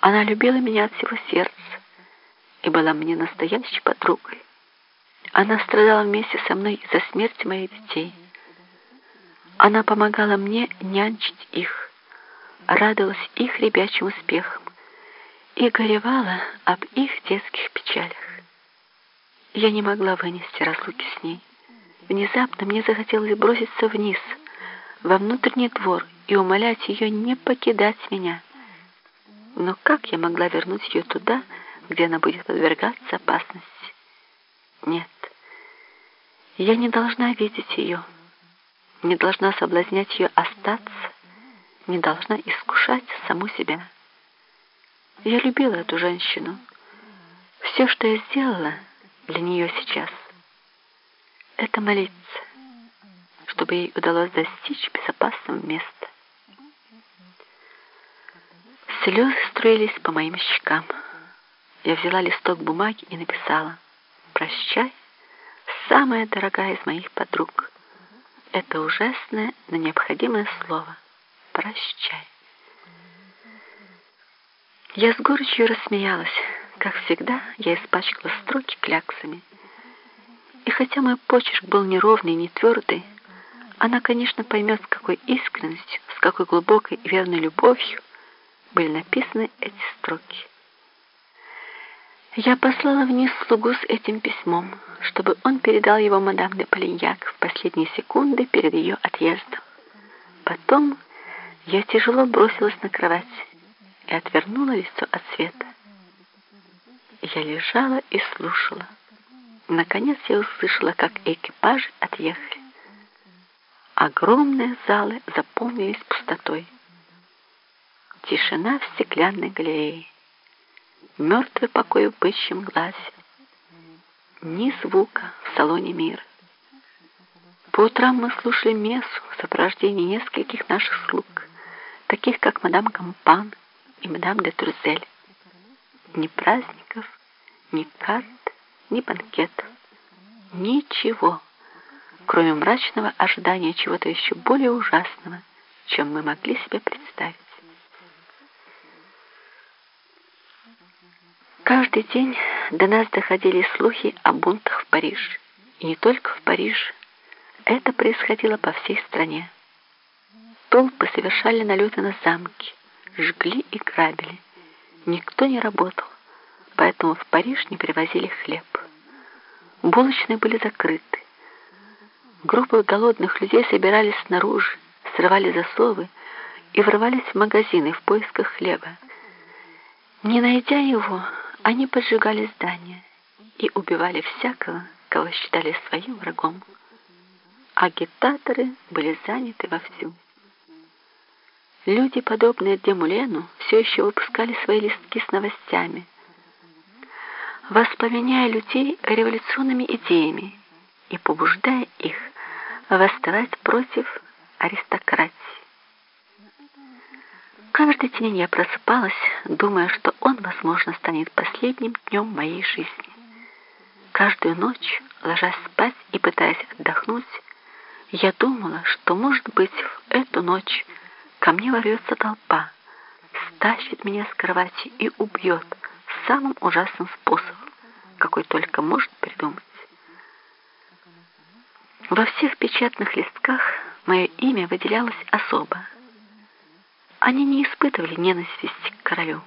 Она любила меня от всего сердца и была мне настоящей подругой. Она страдала вместе со мной из-за смерти моих детей. Она помогала мне нянчить их, радовалась их ребячим успехам и горевала об их детских печалях. Я не могла вынести разлуки с ней. Внезапно мне захотелось броситься вниз, во внутренний двор, и умолять ее не покидать меня. Но как я могла вернуть ее туда, где она будет подвергаться опасности? Нет, я не должна видеть ее, не должна соблазнять ее остаться, не должна искушать саму себя. Я любила эту женщину. Все, что я сделала для нее сейчас, это молиться, чтобы ей удалось достичь безопасного места. Слезы струились по моим щекам. Я взяла листок бумаги и написала «Прощай, самая дорогая из моих подруг». Это ужасное, но необходимое слово «Прощай». Я с горечью рассмеялась. Как всегда, я испачкала строки кляксами. И хотя мой почерк был неровный и не твердый, она, конечно, поймет, с какой искренностью, с какой глубокой и верной любовью были написаны эти строки. Я послала вниз слугу с этим письмом, чтобы он передал его мадам де Полиньяк в последние секунды перед ее отъездом. Потом я тяжело бросилась на кровать и отвернула лицо от света. Я лежала и слушала. Наконец я услышала, как экипажи отъехали. Огромные залы заполнились пустотой. Тишина в стеклянной галерее. Мертвый покой в бычьем глазе. Ни звука в салоне мира. По утрам мы слушали мессу в сопровождении нескольких наших слуг, таких как мадам Кампан и мадам де Трузель. Ни праздников, ни карт, ни банкетов. Ничего, кроме мрачного ожидания чего-то еще более ужасного, чем мы могли себе представить. Каждый день до нас доходили слухи о бунтах в Париже. И не только в Париже. Это происходило по всей стране. Толпы совершали налеты на замки, жгли и грабили. Никто не работал, поэтому в Париж не привозили хлеб. Булочные были закрыты. Группы голодных людей собирались снаружи, срывали засовы и врывались в магазины в поисках хлеба. Не найдя его, они поджигали здания и убивали всякого, кого считали своим врагом. Агитаторы были заняты вовсю. Люди, подобные Демулену, все еще выпускали свои листки с новостями, воспламеняя людей революционными идеями и побуждая их восставать против аристократии. Каждый день я просыпалась, думая, что он, возможно, станет последним днем моей жизни. Каждую ночь, ложась спать и пытаясь отдохнуть, я думала, что, может быть, в эту ночь Ко мне ворвется толпа, стащит меня с кровати и убьет самым ужасным способом, какой только может придумать. Во всех печатных листках мое имя выделялось особо. Они не испытывали ненависти к королю.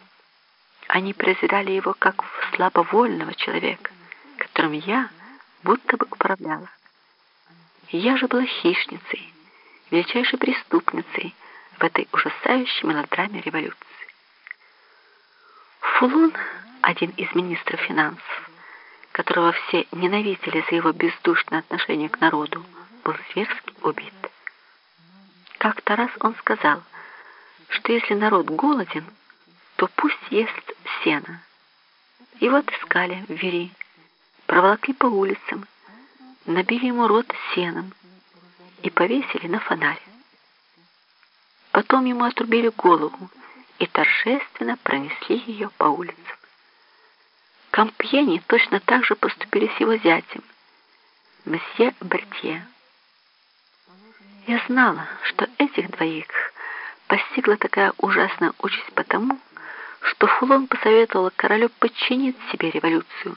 Они презирали его как слабовольного человека, которым я будто бы управляла. Я же была хищницей, величайшей преступницей, в этой ужасающей мелодраме революции. Фулон, один из министров финансов, которого все ненавидели за его бездушное отношение к народу, был зверски убит. Как-то раз он сказал, что если народ голоден, то пусть ест сено. И вот искали в Вери, проволокли по улицам, набили ему рот сеном и повесили на фонарь. Потом ему отрубили голову и торжественно пронесли ее по улицам. Компьени точно так же поступили с его зятем, месье Бертье. Я знала, что этих двоих постигла такая ужасная участь потому, что Фулон посоветовал королю подчинить себе революцию.